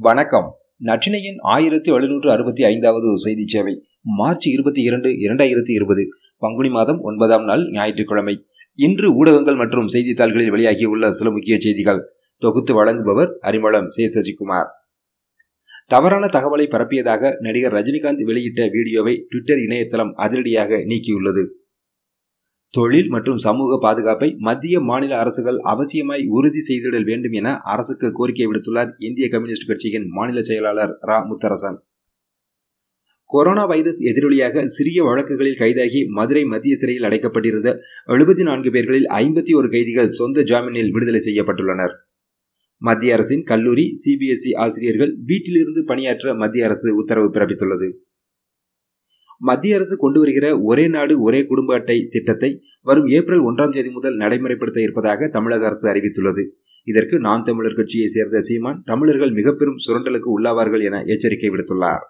வணக்கம். நற்றினையின் ஆயிரத்தி எழுநூற்று அறுபத்தி ஐந்தாவது செய்தி சேவை மார்ச் இருபத்தி இரண்டு இரண்டாயிரத்தி இருபது பங்குனி மாதம் ஒன்பதாம் நாள் ஞாயிற்றுக்கிழமை. இன்று ஊடகங்கள் மற்றும் செய்தித்தாள்களில் வெளியாகியுள்ள சில முக்கிய செய்திகள். தொகுத்து வழங்குபவர் அறிமளம் சே. சசிகுமார். தவறான தகவலை பரப்பியதாக நடிகர் ரஜினிகாந்த் வெளியிட்ட வீடியோவை ட்விட்டர் இணையதளம் அதிரடியாக நீக்கியுள்ளது. தொழில் மற்றும் சமூக பாதுகாப்பை மத்திய மாநில அரசுகள் அவசியமாய் உறுதி செய்திடல் வேண்டும் என அரசுக்கு கோரிக்கை விடுத்துள்ளார் இந்திய கம்யூனிஸ்ட் கட்சியின் மாநில செயலாளர் ரா. முத்தரசன். கொரோனா வைரஸ் எதிரொலியாக சிறிய வழக்குகளில் கைதாகி மதுரை மத்திய சிறையில் அடைக்கப்பட்டிருந்த எழுபத்தி நான்கு பேர்களில் ஐம்பத்தி ஒரு கைதிகள் சொந்த ஜாமீனில் விடுதலை செய்யப்பட்டுள்ளனர். மத்திய அரசின் கல்லூரி சிபிஎஸ்இ ஆசிரியர்கள் வீட்டிலிருந்து பணியாற்ற மத்திய அரசு உத்தரவு பிறப்பித்துள்ளது. மத்திய அரசு கொண்டு வருகிற ஒரே நாடு ஒரே குடும்ப அட்டை திட்டத்தை வரும் ஏப்ரல் ஒன்றாம் தேதி முதல் நடைமுறைப்படுத்த இருப்பதாக தமிழக அரசு அறிவித்துள்ளது. இதற்கு நாம் தமிழர் கட்சியை சேர்ந்த சீமான் தமிழர்கள் மிக பெரும் சுரண்டலுக்கு உள்ளாவார்கள் என எச்சரிக்கை விடுத்துள்ளார்.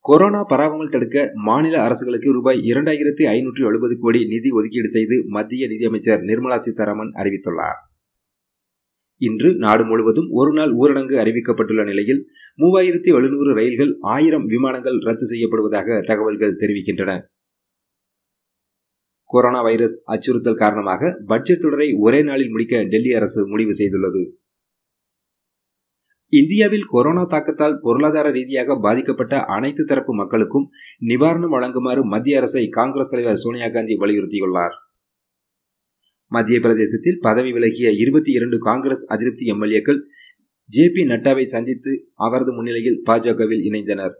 கொரோனா பராமல் தடுக்க மாநில அரசுகளுக்கு ரூபாய் இரண்டாயிரத்தி ஐநூற்றி எழுபது கோடி நிதி ஒதுக்கீடு செய்து மத்திய நிதியமைச்சர் நிர்மலா சீதாராமன் அறிவித்துள்ளார். இன்று நாடு முழுவதும் ஒருநாள் ஊரடங்கு அறிவிக்கப்பட்டுள்ள நிலையில் மூவாயிரத்தி எழுநூறு ரயில்கள் ஆயிரம் விமானங்கள் ரத்து செய்யப்படுவதாக தகவல்கள் தெரிவிக்கின்றன. கொரோனா வைரஸ் அச்சுறுத்தல் காரணமாக பட்ஜெட் தொடரை ஒரே நாளில் முடிக்க டெல்லி அரசு முடிவு செய்துள்ளது. இந்தியாவில் கொரோனா தாக்கத்தால் பொருளாதார ரீதியாக பாதிக்கப்பட்ட அனைத்து தரப்பு மக்களுக்கும் நிவாரணம் வழங்குமாறு மத்திய அரசை காங்கிரஸ் தலைவர் சோனியா காந்தி வலியுறுத்தியுள்ளார். மத்திய பிரதேசத்தில் பதவி விலகிய இருபத்தி இரண்டு காங்கிரஸ் அதிருப்தி எம்எல்ஏக்கள் ஜே பி நட்டாவை சந்தித்து அவரது முன்னிலையில் பாஜகவில் இணைந்தனர்.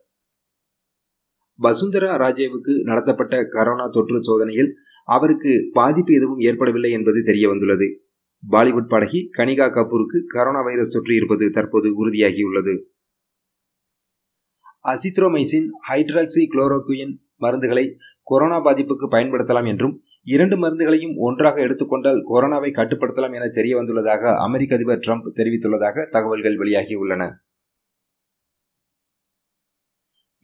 வசுந்தரா ராஜேவுக்கு நடத்தப்பட்ட கரோனா தொற்று சோதனையில் அவருக்கு பாதிப்பு எதுவும் ஏற்படவில்லை என்பது தெரிய வந்துள்ளது பாலிவுட் படகி கனிகா கபூருக்கு கரோனா வைரஸ் தொற்று இருப்பது தற்போது உறுதியாகியுள்ளது. அசித்ரோமைசின் ஹைட்ராக்சி குளோரோகுயின் மருந்துகளை கொரோனா பாதிப்புக்கு பயன்படுத்தலாம் என்றும் இரண்டு மருந்துகளையும் ஒன்றாக எடுத்துக்கொண்டால் கொரோனாவை கட்டுப்படுத்தலாம் என தெரிய வந்துள்ளதாக அமெரிக்க அதிபர் ட்ரம்ப் தெரிவித்துள்ளதாக தகவல்கள் வெளியாகியுள்ளன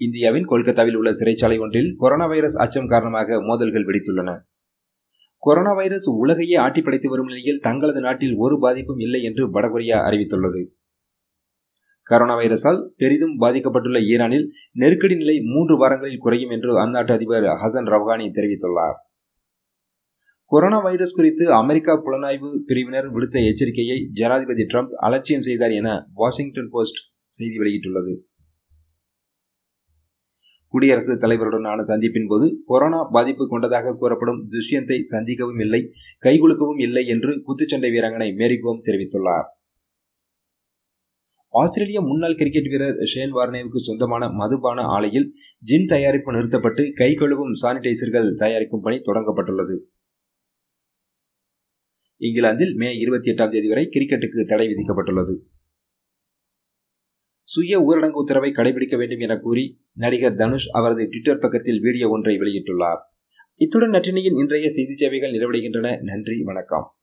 இந்தியாவின் கொல்கத்தாவில் உள்ள சிறைச்சாலை ஒன்றில் கொரோனா வைரஸ் அச்சம் காரணமாக மோதல்கள் வெடித்துள்ளன. கொரோனா வைரஸ் உலகையே ஆட்டி படைத்து வரும் நிலையில் தங்களது நாட்டில் ஒரு பாதிப்பும் இல்லை என்று வடகொரியா அறிவித்துள்ளது. கரோனா வைரஸால் பெரிதும் பாதிக்கப்பட்டுள்ள ஈரானில் நெருக்கடி நிலை மூன்று வாரங்களில் குறையும் என்று அந்நாட்டு அதிபர் ஹசன் ரவ்ஹானி தெரிவித்துள்ளார். கொரோனா வைரஸ் குறித்து அமெரிக்கா புலனாய்வு பிரிவினர் விடுத்த எச்சரிக்கையை ஜனாதிபதி டிரம்ப் அலட்சியம் செய்தார் என வாஷிங்டன் போஸ்ட் செய்தி வெளியிட்டுள்ளது. குடியரசுத் தலைவருடனான சந்திப்பின் போது கொரோனா பாதிப்பு கொண்டதாக கூறப்படும் துஷ்யந்தை சந்திக்கவும் இல்லை கைகுலுக்கவும் இல்லை என்று குத்துச்சண்டை வீராங்கனை மேரிகோம் தெரிவித்துள்ளார். ஆஸ்திரேலிய முன்னாள் கிரிக்கெட் வீரர் ஷேன் வார்னேவுக்கு சொந்தமான மதுபான ஆலையில் ஜின் தயாரிப்பு நிறுத்தப்பட்டு கை கழுவும் சானிடைசர்கள் தயாரிக்கும் பணி தொடங்கப்பட்டுள்ளது. இங்கிலாந்தில் மே இருபத்தி எட்டாம் தேதி வரை கிரிக்கெட்டுக்கு தடை விதிக்கப்பட்டுள்ளது. சுய ஊரடங்கு உத்தரவை கடைபிடிக்க வேண்டும் என கூறி நடிகர் தனுஷ் அவரது ட்விட்டர் பக்கத்தில் வீடியோ ஒன்றை வெளியிட்டுள்ளார். இத்துடன் நற்றினியின் இன்றைய செய்தி சேவைகள் நிறைவடைகின்றன. நன்றி வணக்கம்.